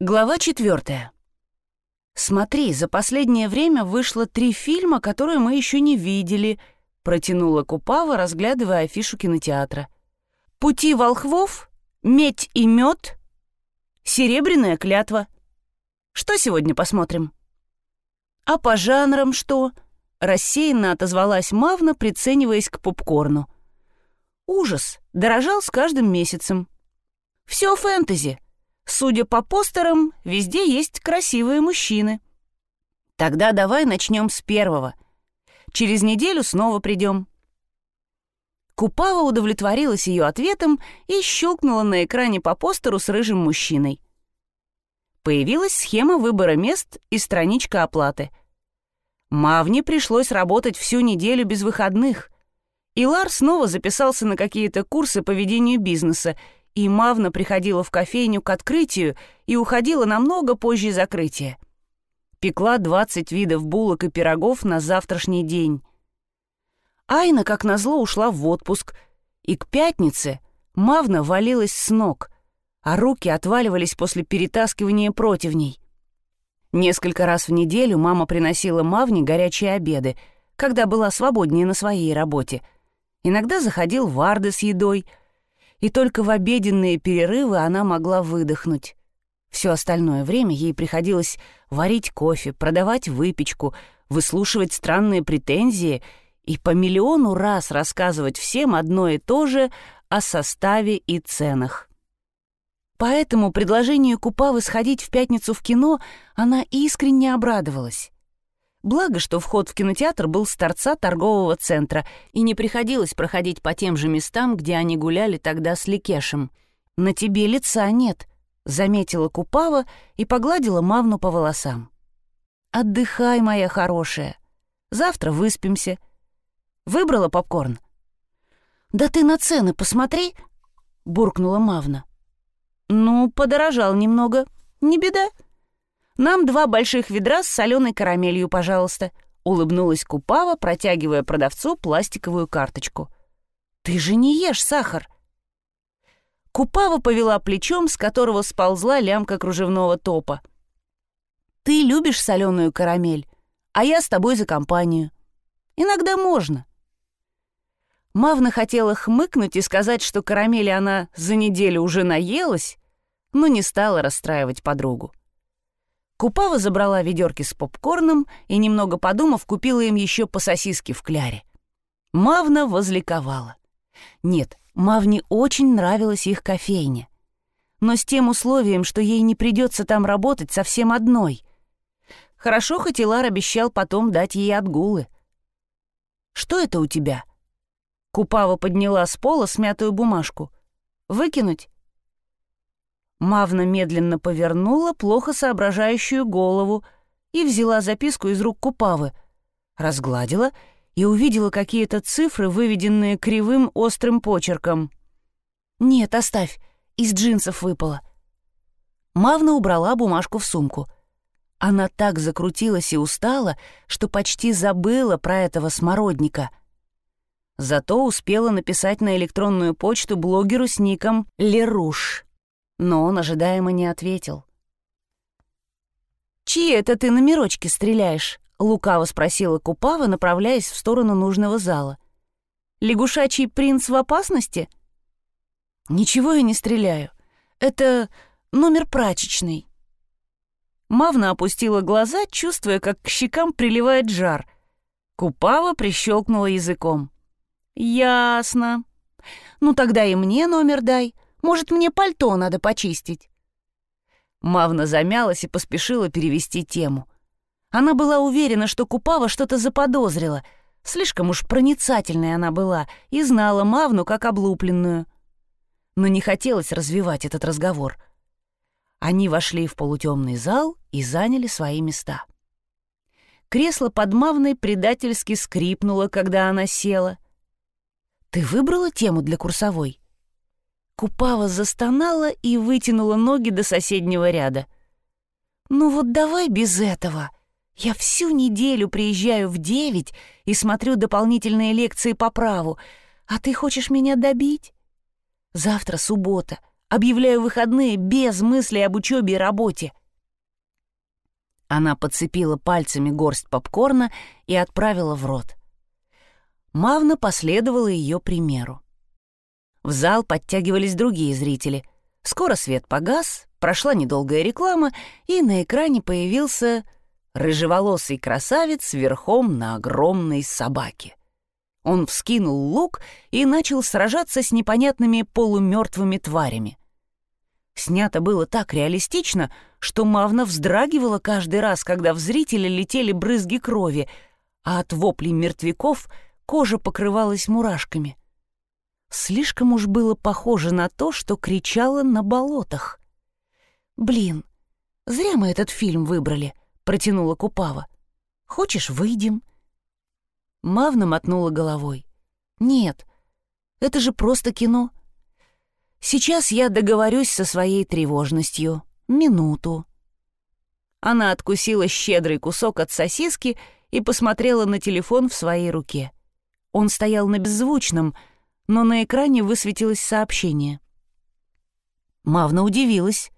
Глава четвертая. «Смотри, за последнее время вышло три фильма, которые мы еще не видели», — протянула Купава, разглядывая афишу кинотеатра. «Пути волхвов», «Медь и мед», «Серебряная клятва». Что сегодня посмотрим?» «А по жанрам что?» — рассеянно отозвалась Мавна, прицениваясь к попкорну. «Ужас! Дорожал с каждым месяцем. Все фэнтези», Судя по постерам, везде есть красивые мужчины. Тогда давай начнем с первого. Через неделю снова придем. Купава удовлетворилась ее ответом и щелкнула на экране по постеру с рыжим мужчиной. Появилась схема выбора мест и страничка оплаты. Мавне пришлось работать всю неделю без выходных. Илар снова записался на какие-то курсы по ведению бизнеса и Мавна приходила в кофейню к открытию и уходила намного позже закрытия. Пекла 20 видов булок и пирогов на завтрашний день. Айна, как назло, ушла в отпуск, и к пятнице Мавна валилась с ног, а руки отваливались после перетаскивания противней. Несколько раз в неделю мама приносила Мавне горячие обеды, когда была свободнее на своей работе. Иногда заходил Варды с едой — и только в обеденные перерывы она могла выдохнуть. Все остальное время ей приходилось варить кофе, продавать выпечку, выслушивать странные претензии и по миллиону раз рассказывать всем одно и то же о составе и ценах. Поэтому предложению Купавы сходить в пятницу в кино она искренне обрадовалась. Благо, что вход в кинотеатр был с торца торгового центра, и не приходилось проходить по тем же местам, где они гуляли тогда с Ликешем. «На тебе лица нет», — заметила Купава и погладила Мавну по волосам. «Отдыхай, моя хорошая. Завтра выспимся. Выбрала попкорн?» «Да ты на цены посмотри», — буркнула Мавна. «Ну, подорожал немного. Не беда», нам два больших ведра с соленой карамелью, пожалуйста», — улыбнулась Купава, протягивая продавцу пластиковую карточку. «Ты же не ешь сахар!» Купава повела плечом, с которого сползла лямка кружевного топа. «Ты любишь соленую карамель, а я с тобой за компанию. Иногда можно». Мавна хотела хмыкнуть и сказать, что карамели она за неделю уже наелась, но не стала расстраивать подругу. Купава забрала ведерки с попкорном и, немного подумав, купила им еще по сосиске в кляре. Мавна возликовала. Нет, Мавне очень нравилась их кофейня. Но с тем условием, что ей не придется там работать совсем одной. Хорошо, хоть Илар обещал потом дать ей отгулы. «Что это у тебя?» Купава подняла с пола смятую бумажку. «Выкинуть?» Мавна медленно повернула плохо соображающую голову и взяла записку из рук Купавы, разгладила и увидела какие-то цифры, выведенные кривым острым почерком. «Нет, оставь, из джинсов выпало». Мавна убрала бумажку в сумку. Она так закрутилась и устала, что почти забыла про этого смородника. Зато успела написать на электронную почту блогеру с ником «Леруш» но он ожидаемо не ответил. «Чьи это ты номерочки стреляешь?» — лукаво спросила Купава, направляясь в сторону нужного зала. «Лягушачий принц в опасности?» «Ничего я не стреляю. Это номер прачечный». Мавна опустила глаза, чувствуя, как к щекам приливает жар. Купава прищелкнула языком. «Ясно. Ну тогда и мне номер дай. Может, мне пальто надо почистить?» Мавна замялась и поспешила перевести тему. Она была уверена, что Купава что-то заподозрила. Слишком уж проницательной она была и знала Мавну как облупленную. Но не хотелось развивать этот разговор. Они вошли в полутемный зал и заняли свои места. Кресло под Мавной предательски скрипнуло, когда она села. «Ты выбрала тему для курсовой?» Купава застонала и вытянула ноги до соседнего ряда. «Ну вот давай без этого. Я всю неделю приезжаю в девять и смотрю дополнительные лекции по праву, а ты хочешь меня добить? Завтра суббота, Объявляю выходные без мысли об учебе и работе». Она подцепила пальцами горсть попкорна и отправила в рот. Мавна последовала ее примеру. В зал подтягивались другие зрители. Скоро свет погас, прошла недолгая реклама, и на экране появился рыжеволосый красавец верхом на огромной собаке. Он вскинул лук и начал сражаться с непонятными полумертвыми тварями. Снято было так реалистично, что Мавна вздрагивала каждый раз, когда в зрителя летели брызги крови, а от воплей мертвяков кожа покрывалась мурашками. Слишком уж было похоже на то, что кричало на болотах. «Блин, зря мы этот фильм выбрали», — протянула Купава. «Хочешь, выйдем?» Мавна мотнула головой. «Нет, это же просто кино. Сейчас я договорюсь со своей тревожностью. Минуту». Она откусила щедрый кусок от сосиски и посмотрела на телефон в своей руке. Он стоял на беззвучном, но на экране высветилось сообщение. Мавна удивилась.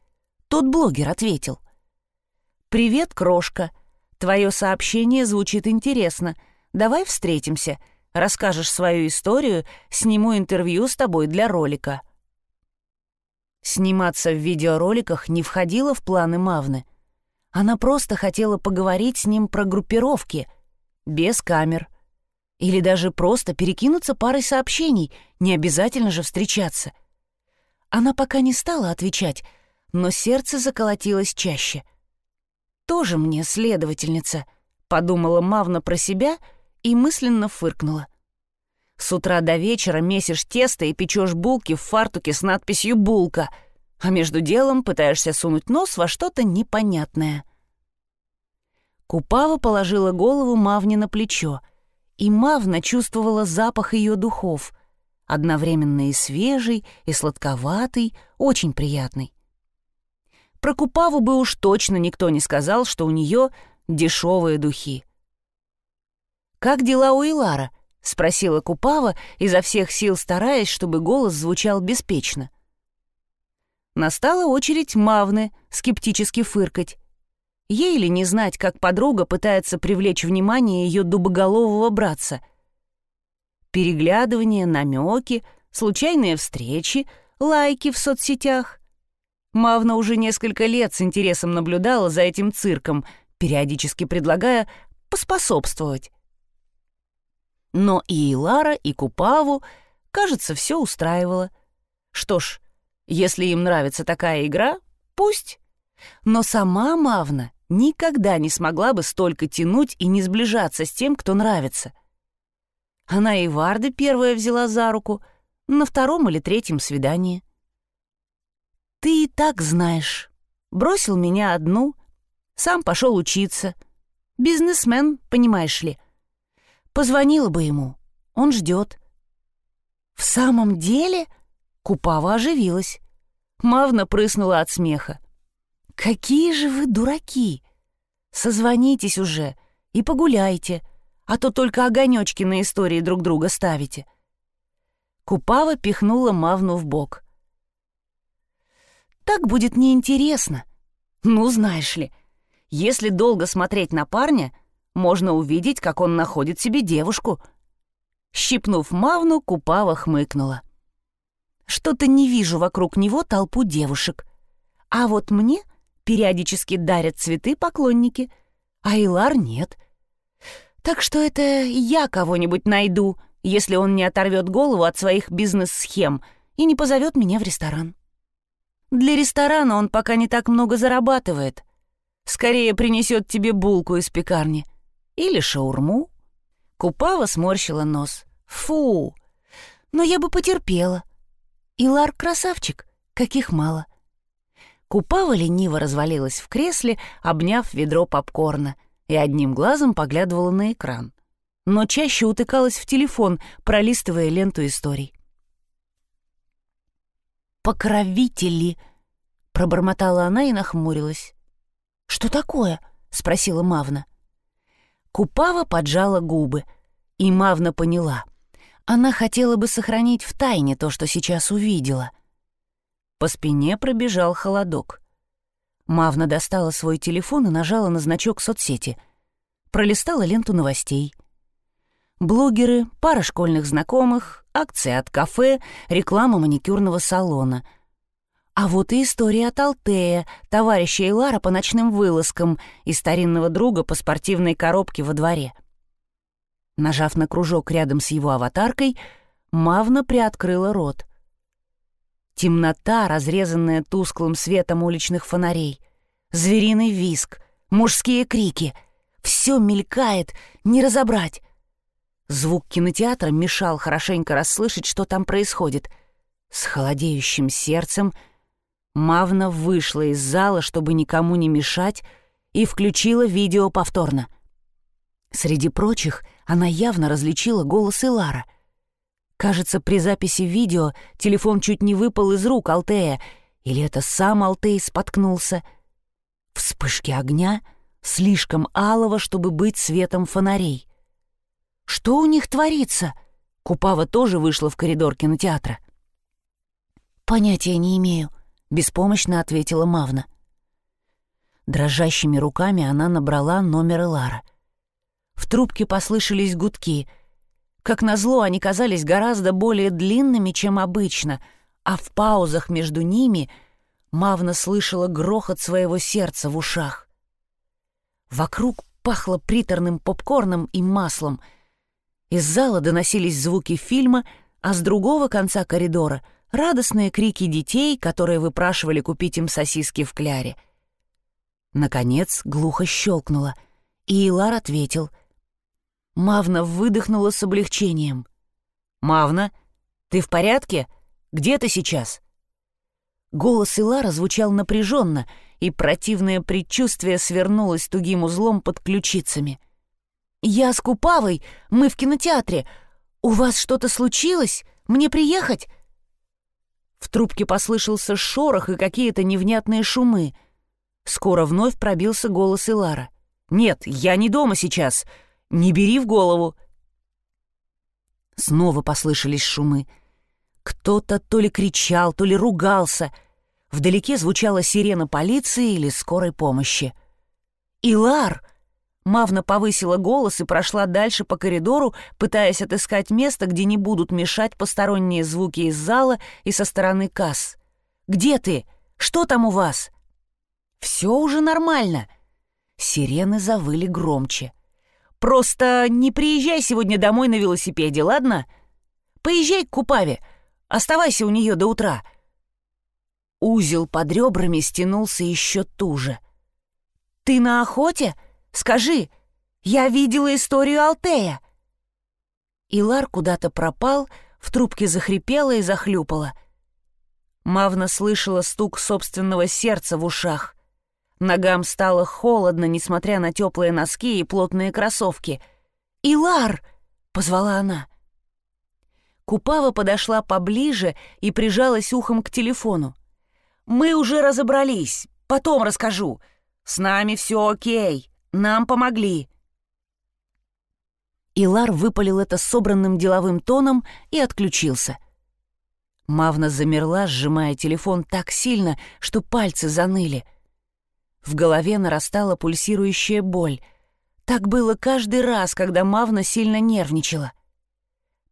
Тот блогер ответил. «Привет, крошка. Твое сообщение звучит интересно. Давай встретимся, расскажешь свою историю, сниму интервью с тобой для ролика». Сниматься в видеороликах не входило в планы Мавны. Она просто хотела поговорить с ним про группировки, без камер. Или даже просто перекинуться парой сообщений, не обязательно же встречаться. Она пока не стала отвечать, но сердце заколотилось чаще. «Тоже мне следовательница», — подумала Мавна про себя — и мысленно фыркнула. С утра до вечера месишь тесто и печешь булки в фартуке с надписью «Булка», а между делом пытаешься сунуть нос во что-то непонятное. Купава положила голову Мавне на плечо, и Мавна чувствовала запах ее духов, одновременно и свежий, и сладковатый, очень приятный. Про Купаву бы уж точно никто не сказал, что у нее дешевые духи. «Как дела у Илара?» — спросила Купава, изо всех сил стараясь, чтобы голос звучал беспечно. Настала очередь Мавны скептически фыркать. Ей ли не знать, как подруга пытается привлечь внимание ее дубоголового братца? Переглядывания, намеки, случайные встречи, лайки в соцсетях. Мавна уже несколько лет с интересом наблюдала за этим цирком, периодически предлагая поспособствовать. Но и Илара, и Купаву, кажется, все устраивало. Что ж, если им нравится такая игра, пусть. Но сама Мавна никогда не смогла бы столько тянуть и не сближаться с тем, кто нравится. Она и Варды первая взяла за руку на втором или третьем свидании. «Ты и так знаешь. Бросил меня одну, сам пошел учиться. Бизнесмен, понимаешь ли». Позвонила бы ему. Он ждет. В самом деле? Купава оживилась. Мавна прыснула от смеха. «Какие же вы дураки! Созвонитесь уже и погуляйте, а то только огонечки на истории друг друга ставите». Купава пихнула Мавну в бок. «Так будет неинтересно. Ну, знаешь ли, если долго смотреть на парня — можно увидеть, как он находит себе девушку. Щипнув Мавну, Купава хмыкнула. Что-то не вижу вокруг него толпу девушек. А вот мне периодически дарят цветы поклонники, а Илар нет. Так что это я кого-нибудь найду, если он не оторвет голову от своих бизнес-схем и не позовет меня в ресторан. Для ресторана он пока не так много зарабатывает. Скорее принесет тебе булку из пекарни — или шаурму. Купава сморщила нос. Фу! Но я бы потерпела. Илар красавчик, каких мало. Купава лениво развалилась в кресле, обняв ведро попкорна, и одним глазом поглядывала на экран. Но чаще утыкалась в телефон, пролистывая ленту историй. «Покровители!» — пробормотала она и нахмурилась. «Что такое?» — спросила Мавна. — Купава поджала губы, и Мавна поняла. Она хотела бы сохранить в тайне то, что сейчас увидела. По спине пробежал холодок. Мавна достала свой телефон и нажала на значок соцсети. Пролистала ленту новостей. Блогеры, пара школьных знакомых, акции от кафе, реклама маникюрного салона. А вот и история от Алтея, товарища Илара по ночным вылазкам и старинного друга по спортивной коробке во дворе. Нажав на кружок рядом с его аватаркой, Мавна приоткрыла рот — Темнота, разрезанная тусклым светом уличных фонарей. Звериный виск, мужские крики. Все мелькает, не разобрать. Звук кинотеатра мешал хорошенько расслышать, что там происходит. С холодеющим сердцем Мавна вышла из зала, чтобы никому не мешать, и включила видео повторно. Среди прочих она явно различила голос Илара — Кажется, при записи видео телефон чуть не выпал из рук Алтея, или это сам Алтей споткнулся. Вспышки огня слишком алого, чтобы быть светом фонарей. Что у них творится? Купава тоже вышла в коридор кинотеатра. «Понятия не имею», — беспомощно ответила Мавна. Дрожащими руками она набрала номер Элара. В трубке послышались гудки — как назло, они казались гораздо более длинными, чем обычно, а в паузах между ними Мавна слышала грохот своего сердца в ушах. Вокруг пахло приторным попкорном и маслом. Из зала доносились звуки фильма, а с другого конца коридора — радостные крики детей, которые выпрашивали купить им сосиски в кляре. Наконец глухо щелкнуло, и Илар ответил — Мавна выдохнула с облегчением. «Мавна, ты в порядке? Где ты сейчас?» Голос Илара звучал напряженно, и противное предчувствие свернулось тугим узлом под ключицами. «Я с Купавой, мы в кинотеатре. У вас что-то случилось? Мне приехать?» В трубке послышался шорох и какие-то невнятные шумы. Скоро вновь пробился голос Илара. «Нет, я не дома сейчас. Не бери в голову!» Снова послышались шумы. Кто-то то ли кричал, то ли ругался. Вдалеке звучала сирена полиции или скорой помощи. «Илар!» Мавна повысила голос и прошла дальше по коридору, пытаясь отыскать место, где не будут мешать посторонние звуки из зала и со стороны касс. «Где ты? Что там у вас?» «Все уже нормально». Сирены завыли громче. Просто не приезжай сегодня домой на велосипеде, ладно? Поезжай к Купаве, оставайся у нее до утра». Узел под ребрами стянулся еще туже. «Ты на охоте? Скажи, я видела историю Алтея». Илар куда-то пропал, в трубке захрипела и захлюпала. Мавна слышала стук собственного сердца в ушах. Ногам стало холодно, несмотря на теплые носки и плотные кроссовки. «Илар!» — позвала она. Купава подошла поближе и прижалась ухом к телефону. «Мы уже разобрались. Потом расскажу. С нами все окей. Нам помогли». Илар выпалил это собранным деловым тоном и отключился. Мавна замерла, сжимая телефон так сильно, что пальцы заныли — в голове нарастала пульсирующая боль. Так было каждый раз, когда Мавна сильно нервничала.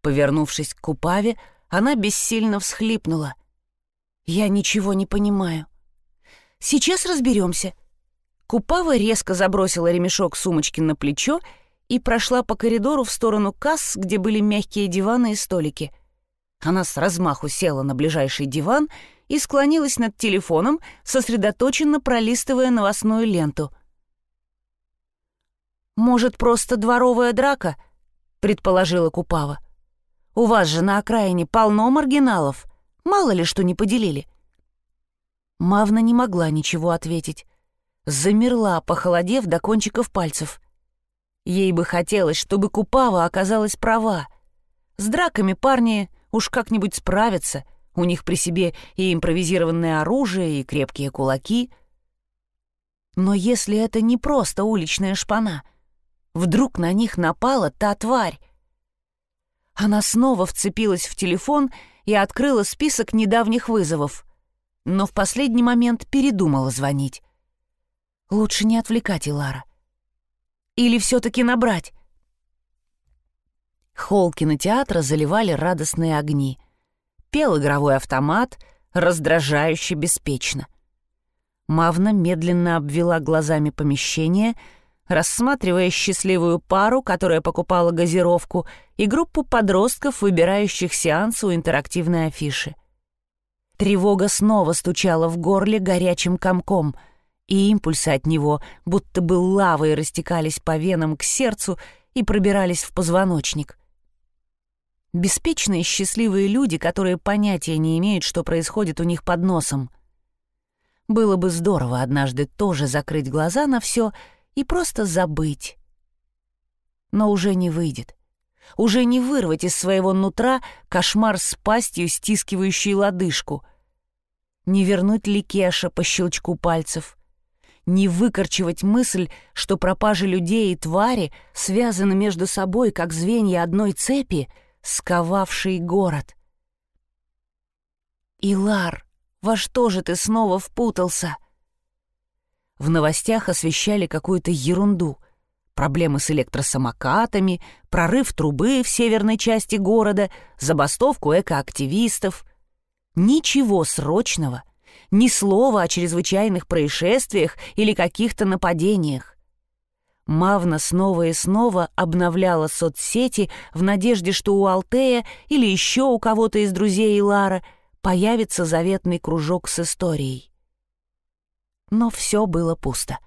Повернувшись к Купаве, она бессильно всхлипнула. «Я ничего не понимаю. Сейчас разберемся». Купава резко забросила ремешок сумочки на плечо и прошла по коридору в сторону касс, где были мягкие диваны и столики. Она с размаху села на ближайший диван и склонилась над телефоном, сосредоточенно пролистывая новостную ленту. «Может, просто дворовая драка?» — предположила Купава. «У вас же на окраине полно маргиналов. Мало ли что не поделили». Мавна не могла ничего ответить. Замерла, похолодев до кончиков пальцев. Ей бы хотелось, чтобы Купава оказалась права. С драками парни уж как-нибудь справятся — у них при себе и импровизированное оружие, и крепкие кулаки. Но если это не просто уличная шпана, вдруг на них напала та тварь? Она снова вцепилась в телефон и открыла список недавних вызовов. но в последний момент передумала звонить. Лучше не отвлекать Илара. Или все-таки набрать? Холл кинотеатра заливали радостные огни. Пел игровой автомат, раздражающе беспечно. Мавна медленно обвела глазами помещение, рассматривая счастливую пару, которая покупала газировку, и группу подростков, выбирающих сеанс у интерактивной афиши. Тревога снова стучала в горле горячим комком, и импульсы от него, будто бы лавой, растекались по венам к сердцу и пробирались в позвоночник. Беспечные счастливые люди, которые понятия не имеют, что происходит у них под носом. Было бы здорово однажды тоже закрыть глаза на все и просто забыть. Но уже не выйдет. Уже не вырвать из своего нутра кошмар с пастью, стискивающей лодыжку. Не вернуть Ликеша по щелчку пальцев. Не выкорчевать мысль, что пропажи людей и твари связаны между собой, как звенья одной цепи, сковавшей город. Илар, во что же ты снова впутался?» В новостях освещали какую-то ерунду. Проблемы с электросамокатами, прорыв трубы в северной части города, забастовку экоактивистов. Ничего срочного, ни слова о чрезвычайных происшествиях или каких-то нападениях. Мавна снова и снова обновляла соцсети в надежде, что у Алтея или еще у кого-то из друзей Илара – появится заветный кружок с историей. Но все было пусто.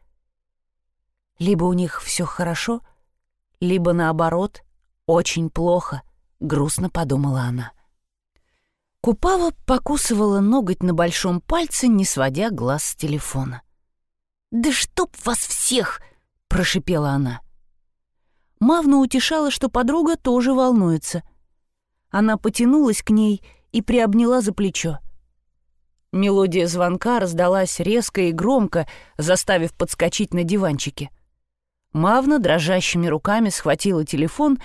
Либо у них все хорошо, либо наоборот, очень плохо, грустно подумала она. Купава покусывала ноготь на большом пальце, не сводя глаз с телефона. «Да чтоб вас всех!» — прошипела она. Мавна утешала, что подруга тоже волнуется. Она потянулась к ней и приобняла за плечо. Мелодия звонка раздалась резко и громко, заставив подскочить на диванчике. Мавна дрожащими руками схватила телефон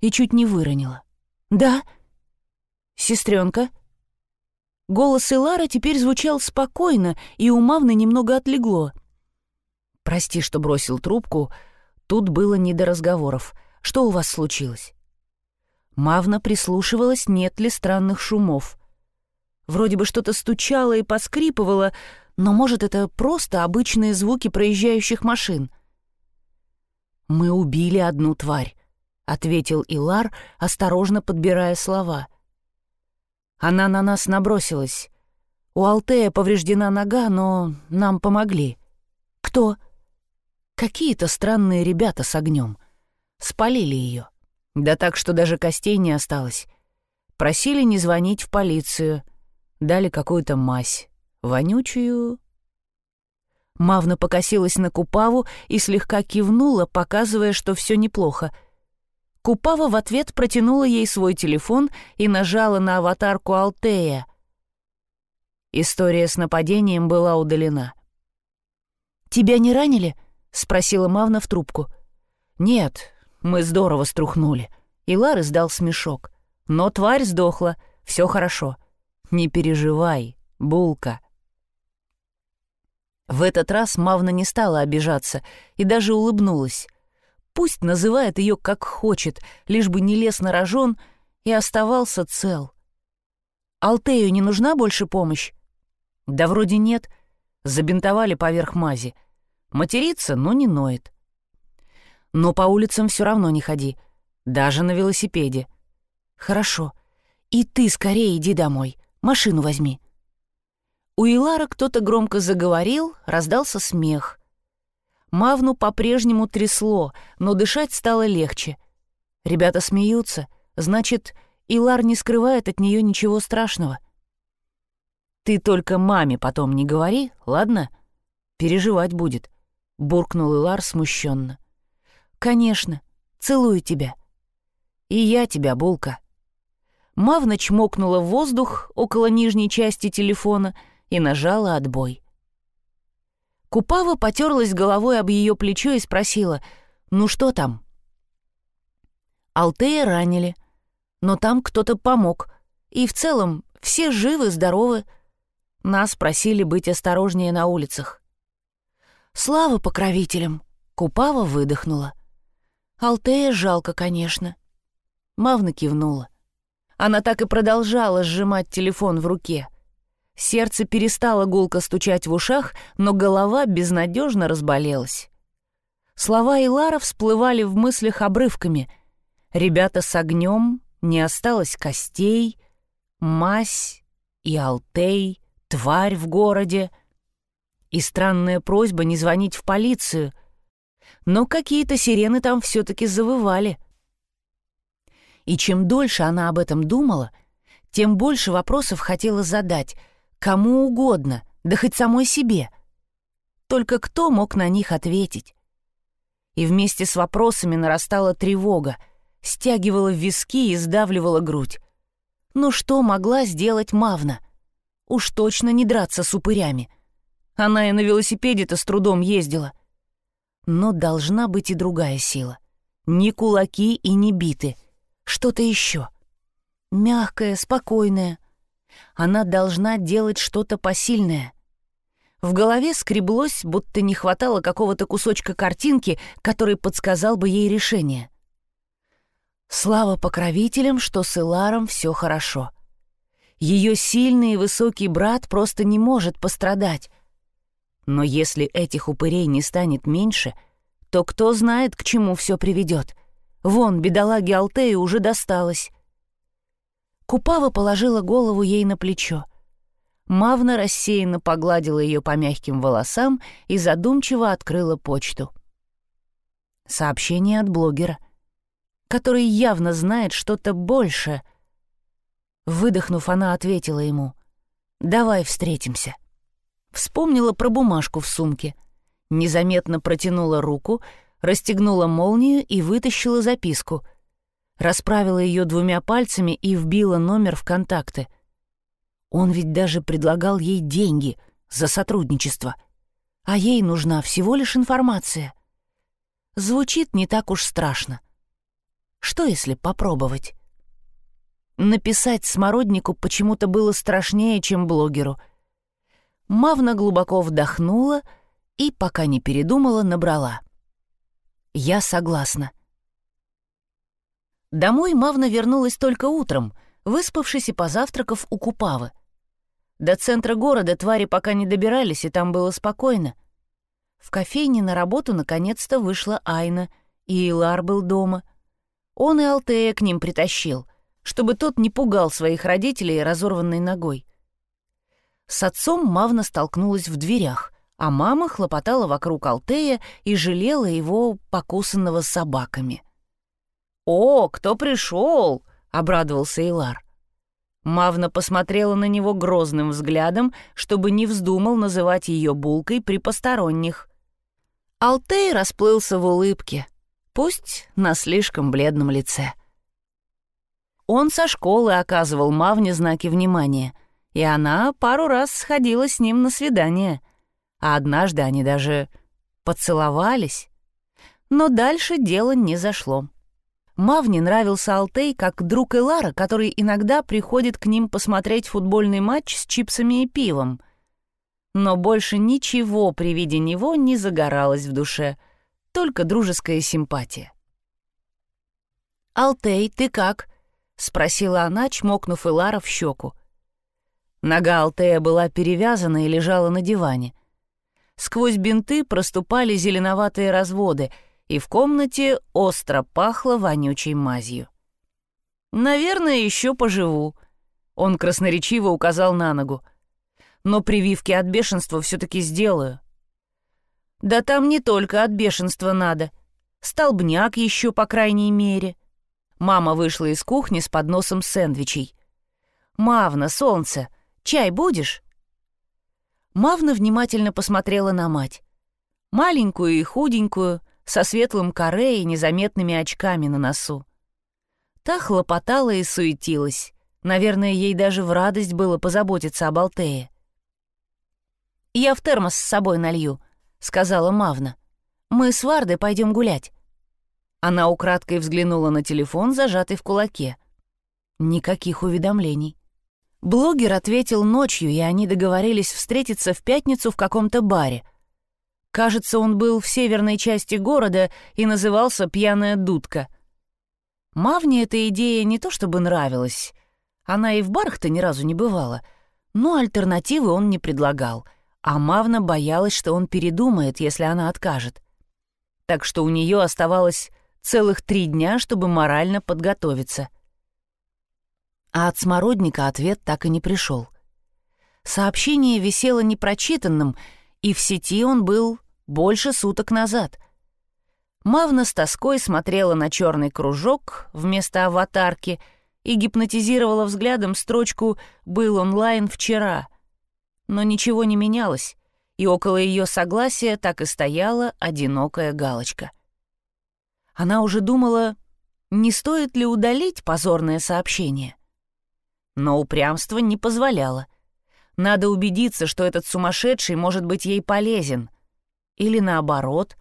и чуть не выронила. «Да?» «Сестренка?» Голос Илара теперь звучал спокойно, и у Мавны немного отлегло. «Прости, что бросил трубку. Тут было не до разговоров. Что у вас случилось?» Мавна прислушивалась, нет ли странных шумов. Вроде бы что-то стучало и поскрипывало, но, может, это просто обычные звуки проезжающих машин. «Мы убили одну тварь», — ответил Илар, осторожно подбирая слова. «Она на нас набросилась. У Алтея повреждена нога, но нам помогли». «Кто?» «Какие-то странные ребята с огнем. Спалили ее. Да так, что даже костей не осталось. Просили не звонить в полицию. Дали какую-то мазь. Вонючую... Мавна покосилась на Купаву и слегка кивнула, показывая, что все неплохо. Купава в ответ протянула ей свой телефон и нажала на аватарку Алтея. История с нападением была удалена. «Тебя не ранили?» — спросила Мавна в трубку. «Нет, мы здорово струхнули. И Лар издал смешок. Но тварь сдохла, все хорошо. Не переживай, булка. В этот раз Мавна не стала обижаться и даже улыбнулась. Пусть называет ее как хочет, лишь бы не лез на рожон и оставался цел. Алтею не нужна больше помощь? Да вроде нет. Забинтовали поверх мази. Материться, но не ноет. Но по улицам все равно не ходи, даже на велосипеде. Хорошо. И ты скорее иди домой, машину возьми. У Илара кто-то громко заговорил, раздался смех. Мавну по-прежнему трясло, но дышать стало легче. Ребята смеются, значит, Илар не скрывает от нее ничего страшного. «Ты только маме потом не говори, ладно? Переживать будет», — буркнул Илар смущенно. «Конечно. Целую тебя». «И я тебя, Булка». Мавна чмокнула в воздух около нижней части телефона и нажала отбой. Купава потерлась головой об ее плечо и спросила, «Ну что там?» Алтея ранили, но там кто-то помог, и в целом все живы, здоровы. Нас просили быть осторожнее на улицах. Слава покровителям! Купава выдохнула. Алтея жалко, конечно. Мавна кивнула. Она так и продолжала сжимать телефон в руке. Сердце перестало гулко стучать в ушах, но голова безнадежно разболелась. Слова Илара всплывали в мыслях обрывками. «Ребята с огнем», «Не осталось костей», «Мась» и «Алтей», «Тварь в городе» и странная просьба не звонить в полицию. Но какие-то сирены там все-таки завывали — и чем дольше она об этом думала, тем больше вопросов хотела задать, кому угодно, да хоть самой себе. Только кто мог на них ответить? И вместе с вопросами нарастала тревога, стягивала виски и сдавливала грудь. Ну что могла сделать Мавна? Уж точно не драться с упырями. Она и на велосипеде-то с трудом ездила. Но должна быть и другая сила. Ни кулаки и ни биты — что-то еще. Мягкое, спокойное. Она должна делать что-то посильное. В голове скреблось, будто не хватало какого-то кусочка картинки, который подсказал бы ей решение. Слава покровителям, что с Иларом все хорошо. Ее сильный и высокий брат просто не может пострадать. Но если этих упырей не станет меньше, то кто знает, к чему все приведет — Вон, бедолаге Алтею уже досталось. Купава положила голову ей на плечо. Мавна рассеянно погладила ее по мягким волосам и задумчиво открыла почту. Сообщение от блогера, который явно знает что-то больше. Выдохнув, она ответила ему. «Давай встретимся». Вспомнила про бумажку в сумке. Незаметно протянула руку — расстегнула молнию и вытащила записку. Расправила ее двумя пальцами и вбила номер в контакты. Он ведь даже предлагал ей деньги за сотрудничество. А ей нужна всего лишь информация. Звучит не так уж страшно. Что если попробовать? Написать смороднику почему-то было страшнее, чем блогеру. Мавна глубоко вдохнула и, пока не передумала, набрала — я согласна. Домой Мавна вернулась только утром, выспавшись и позавтракав у Купавы. До центра города твари пока не добирались, и там было спокойно. В кофейне на работу наконец-то вышла Айна, и Илар был дома. Он и Алтея к ним притащил, чтобы тот не пугал своих родителей разорванной ногой. С отцом Мавна столкнулась в дверях — а мама хлопотала вокруг Алтея и жалела его покусанного собаками. «О, кто пришел?» — обрадовался Илар. Мавна посмотрела на него грозным взглядом, чтобы не вздумал называть ее булкой при посторонних. Алтей расплылся в улыбке, пусть на слишком бледном лице. Он со школы оказывал Мавне знаки внимания, и она пару раз сходила с ним на свидание — а однажды они даже поцеловались. Но дальше дело не зашло. Мавне нравился Алтей как друг Элара, который иногда приходит к ним посмотреть футбольный матч с чипсами и пивом. Но больше ничего при виде него не загоралось в душе, только дружеская симпатия. «Алтей, ты как?» — спросила она, чмокнув Элара в щеку. Нога Алтея была перевязана и лежала на диване. Сквозь бинты проступали зеленоватые разводы, и в комнате остро пахло вонючей мазью. «Наверное, еще поживу», — он красноречиво указал на ногу. «Но прививки от бешенства все-таки сделаю». «Да там не только от бешенства надо. Столбняк еще, по крайней мере». Мама вышла из кухни с подносом сэндвичей. «Мавна, солнце, чай будешь?» Мавна внимательно посмотрела на мать. Маленькую и худенькую, со светлым коре и незаметными очками на носу. Та хлопотала и суетилась. Наверное, ей даже в радость было позаботиться об Алтее. «Я в термос с собой налью», — сказала Мавна. «Мы с Вардой пойдем гулять». Она украдкой взглянула на телефон, зажатый в кулаке. Никаких уведомлений. Блогер ответил ночью, и они договорились встретиться в пятницу в каком-то баре. Кажется, он был в северной части города и назывался «Пьяная дудка». Мавне эта идея не то чтобы нравилась. Она и в барах-то ни разу не бывала. Но альтернативы он не предлагал. А Мавна боялась, что он передумает, если она откажет. Так что у нее оставалось целых три дня, чтобы морально подготовиться. А от Смородника ответ так и не пришел. Сообщение висело непрочитанным, и в сети он был больше суток назад. Мавна с тоской смотрела на черный кружок вместо аватарки и гипнотизировала взглядом строчку «Был онлайн вчера». Но ничего не менялось, и около ее согласия так и стояла одинокая галочка. Она уже думала, не стоит ли удалить позорное сообщение. Но упрямство не позволяло. Надо убедиться, что этот сумасшедший может быть ей полезен. Или наоборот,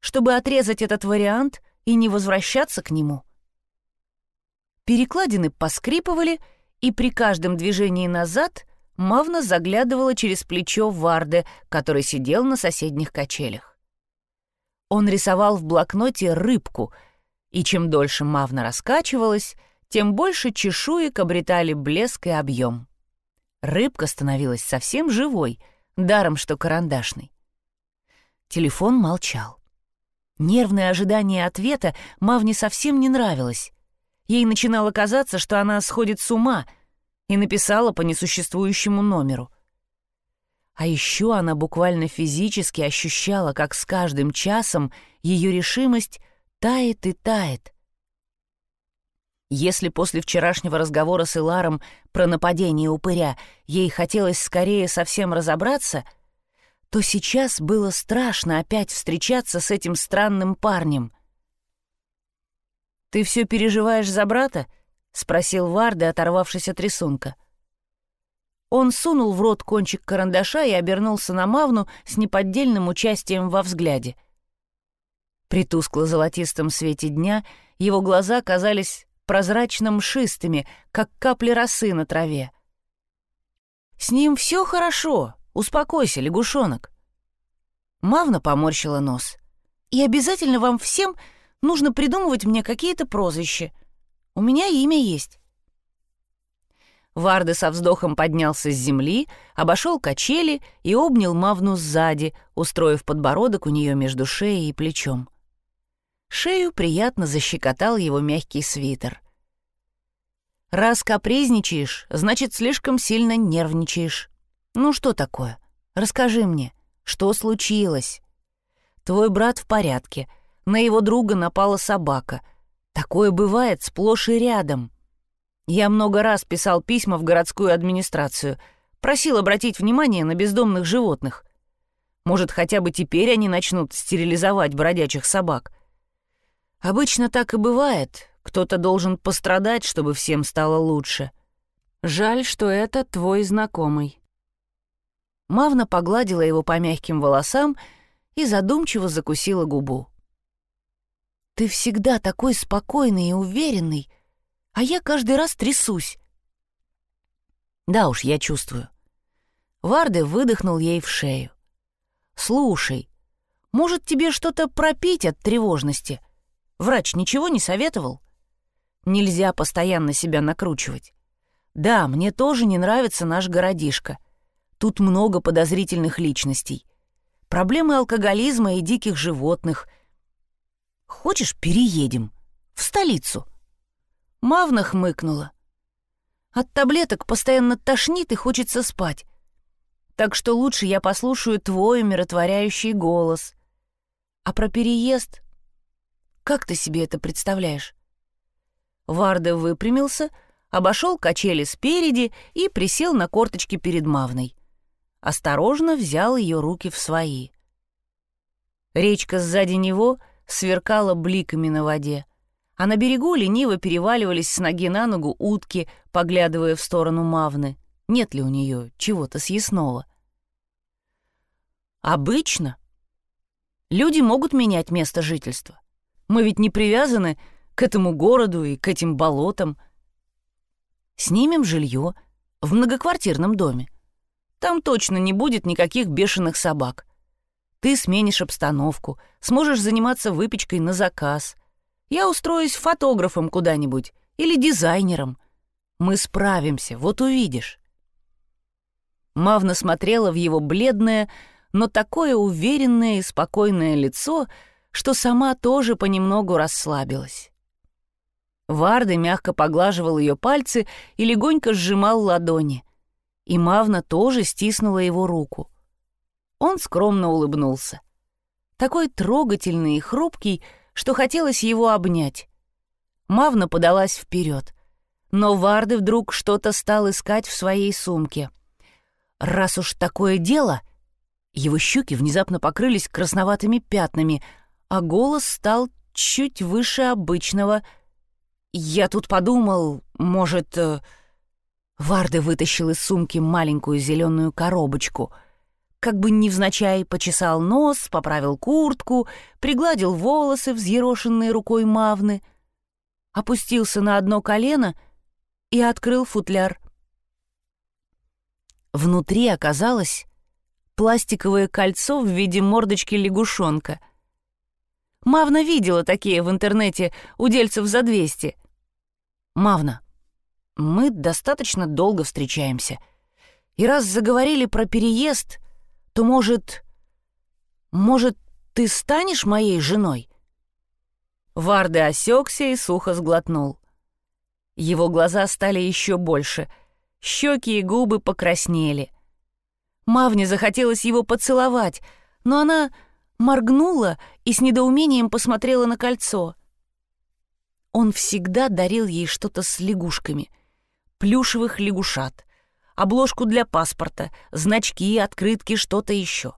чтобы отрезать этот вариант и не возвращаться к нему. Перекладины поскрипывали, и при каждом движении назад Мавна заглядывала через плечо Варды, который сидел на соседних качелях. Он рисовал в блокноте рыбку, и чем дольше Мавна раскачивалась, тем больше чешуек обретали блеск и объем. Рыбка становилась совсем живой, даром что карандашный. Телефон молчал. Нервное ожидание ответа Мавне совсем не нравилось. Ей начинало казаться, что она сходит с ума, и написала по несуществующему номеру — а еще она буквально физически ощущала, как с каждым часом ее решимость тает и тает. Если после вчерашнего разговора с Иларом про нападение упыря ей хотелось скорее совсем разобраться, то сейчас было страшно опять встречаться с этим странным парнем. «Ты все переживаешь за брата?» — спросил Варда, оторвавшись от рисунка. Он сунул в рот кончик карандаша и обернулся на Мавну с неподдельным участием во взгляде. При тускло-золотистом свете дня его глаза казались прозрачно-мшистыми, как капли росы на траве. «С ним все хорошо, успокойся, лягушонок». Мавна поморщила нос. «И обязательно вам всем нужно придумывать мне какие-то прозвища. У меня имя есть. Варды со вздохом поднялся с земли, обошел качели и обнял Мавну сзади, устроив подбородок у нее между шеей и плечом. Шею приятно защекотал его мягкий свитер. «Раз капризничаешь, значит, слишком сильно нервничаешь. Ну что такое? Расскажи мне, что случилось? Твой брат в порядке, на его друга напала собака. Такое бывает сплошь и рядом». Я много раз писал письма в городскую администрацию, просил обратить внимание на бездомных животных. Может, хотя бы теперь они начнут стерилизовать бродячих собак. Обычно так и бывает. Кто-то должен пострадать, чтобы всем стало лучше. Жаль, что это твой знакомый. Мавна погладила его по мягким волосам и задумчиво закусила губу. «Ты всегда такой спокойный и уверенный», а я каждый раз трясусь. Да уж, я чувствую. Варды выдохнул ей в шею. «Слушай, может, тебе что-то пропить от тревожности? Врач ничего не советовал? Нельзя постоянно себя накручивать. Да, мне тоже не нравится наш городишко. Тут много подозрительных личностей. Проблемы алкоголизма и диких животных. Хочешь, переедем? В столицу?» Мавна хмыкнула. От таблеток постоянно тошнит и хочется спать. Так что лучше я послушаю твой умиротворяющий голос. А про переезд? Как ты себе это представляешь? Варда выпрямился, обошел качели спереди и присел на корточки перед Мавной. Осторожно взял ее руки в свои. Речка сзади него сверкала бликами на воде а на берегу лениво переваливались с ноги на ногу утки, поглядывая в сторону Мавны. Нет ли у нее чего-то съестного? Обычно. Люди могут менять место жительства. Мы ведь не привязаны к этому городу и к этим болотам. Снимем жилье, в многоквартирном доме. Там точно не будет никаких бешеных собак. Ты сменишь обстановку, сможешь заниматься выпечкой на заказ. Я устроюсь фотографом куда-нибудь или дизайнером. Мы справимся, вот увидишь». Мавна смотрела в его бледное, но такое уверенное и спокойное лицо, что сама тоже понемногу расслабилась. Варда мягко поглаживал ее пальцы и легонько сжимал ладони. И Мавна тоже стиснула его руку. Он скромно улыбнулся. Такой трогательный и хрупкий, что хотелось его обнять. Мавна подалась вперед, но Варды вдруг что-то стал искать в своей сумке. Раз уж такое дело, его щеки внезапно покрылись красноватыми пятнами, а голос стал чуть выше обычного — «Я тут подумал, может...» э, Варды вытащил из сумки маленькую зеленую коробочку. Как бы невзначай почесал нос, поправил куртку, пригладил волосы, взъерошенные рукой Мавны, опустился на одно колено и открыл футляр. Внутри оказалось пластиковое кольцо в виде мордочки лягушонка. Мавна видела такие в интернете у дельцев за 200. «Мавна, мы достаточно долго встречаемся. И раз заговорили про переезд, то, может... Может, ты станешь моей женой?» Варды осекся и сухо сглотнул. Его глаза стали еще больше, щеки и губы покраснели. Мавне захотелось его поцеловать, но она моргнула и с недоумением посмотрела на кольцо — он всегда дарил ей что-то с лягушками. Плюшевых лягушат, обложку для паспорта, значки, открытки, что-то еще.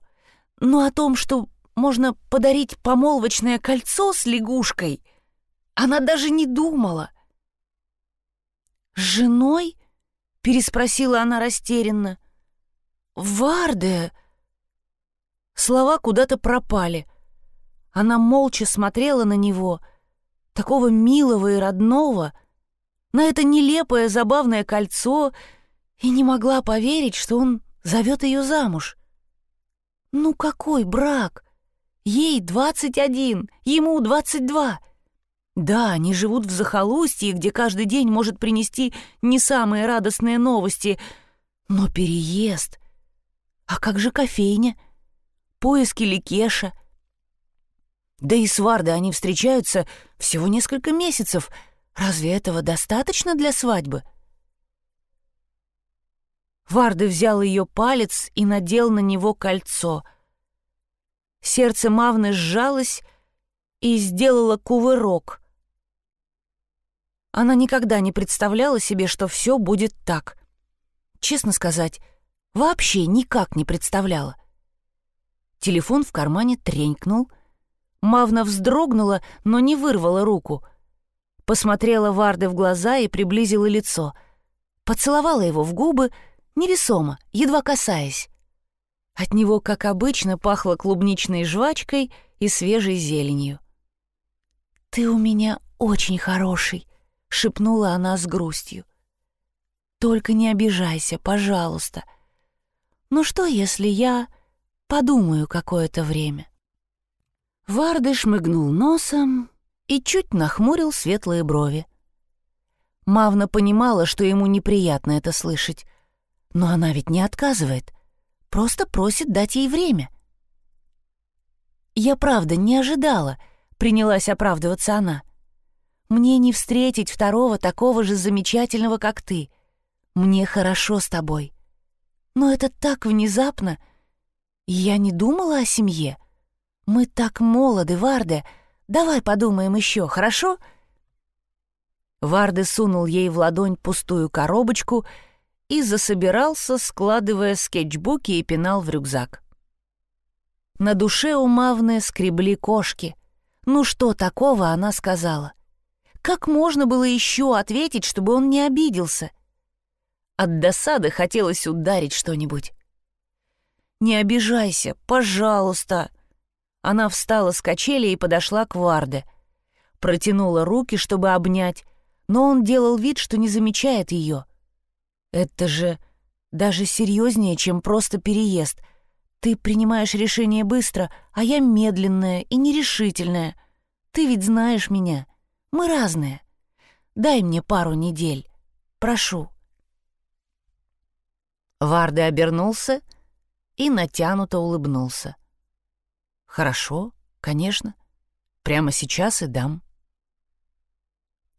Но о том, что можно подарить помолвочное кольцо с лягушкой, она даже не думала. «С женой?» — переспросила она растерянно. «Варде!» Слова куда-то пропали. Она молча смотрела на него — такого милого и родного, на это нелепое забавное кольцо и не могла поверить, что он зовет ее замуж. Ну какой брак? Ей двадцать один, ему двадцать два. Да, они живут в захолустье, где каждый день может принести не самые радостные новости, но переезд. А как же кофейня? Поиски Ликеша — да и с Вардой они встречаются всего несколько месяцев. Разве этого достаточно для свадьбы? Варды взял ее палец и надел на него кольцо. Сердце Мавны сжалось и сделало кувырок. Она никогда не представляла себе, что все будет так. Честно сказать, вообще никак не представляла. Телефон в кармане тренькнул — Мавна вздрогнула, но не вырвала руку. Посмотрела Варды в глаза и приблизила лицо. Поцеловала его в губы, невесомо, едва касаясь. От него, как обычно, пахло клубничной жвачкой и свежей зеленью. «Ты у меня очень хороший», — шепнула она с грустью. «Только не обижайся, пожалуйста. Ну что, если я подумаю какое-то время?» Варды шмыгнул носом и чуть нахмурил светлые брови. Мавна понимала, что ему неприятно это слышать, но она ведь не отказывает, просто просит дать ей время. «Я правда не ожидала», — принялась оправдываться она. «Мне не встретить второго такого же замечательного, как ты. Мне хорошо с тобой. Но это так внезапно. Я не думала о семье». «Мы так молоды, Варде. Давай подумаем еще, хорошо?» Варде сунул ей в ладонь пустую коробочку и засобирался, складывая скетчбуки и пенал в рюкзак. На душе у Мавны скребли кошки. Ну что такого она сказала? Как можно было еще ответить, чтобы он не обиделся? От досады хотелось ударить что-нибудь. «Не обижайся, пожалуйста!» Она встала с качели и подошла к Варде. Протянула руки, чтобы обнять, но он делал вид, что не замечает ее. Это же даже серьезнее, чем просто переезд. Ты принимаешь решение быстро, а я медленная и нерешительная. Ты ведь знаешь меня. Мы разные. Дай мне пару недель. Прошу». Варды обернулся и натянуто улыбнулся. «Хорошо, конечно. Прямо сейчас и дам».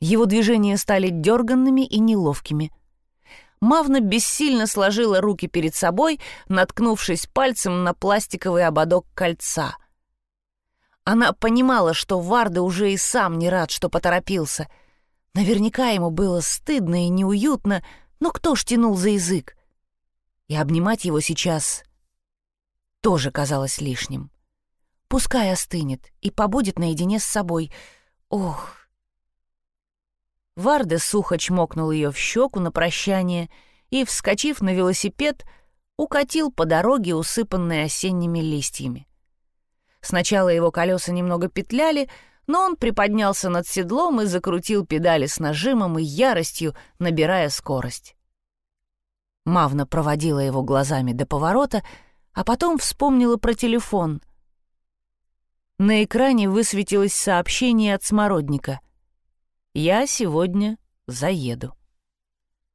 Его движения стали дерганными и неловкими. Мавна бессильно сложила руки перед собой, наткнувшись пальцем на пластиковый ободок кольца. Она понимала, что Варда уже и сам не рад, что поторопился. Наверняка ему было стыдно и неуютно, но кто ж тянул за язык? И обнимать его сейчас тоже казалось лишним. Пускай остынет и побудет наедине с собой. Ох! Варда сухо чмокнул ее в щеку на прощание и, вскочив на велосипед, укатил по дороге, усыпанной осенними листьями. Сначала его колеса немного петляли, но он приподнялся над седлом и закрутил педали с нажимом и яростью, набирая скорость. Мавна проводила его глазами до поворота, а потом вспомнила про телефон. На экране высветилось сообщение от Смородника. «Я сегодня заеду».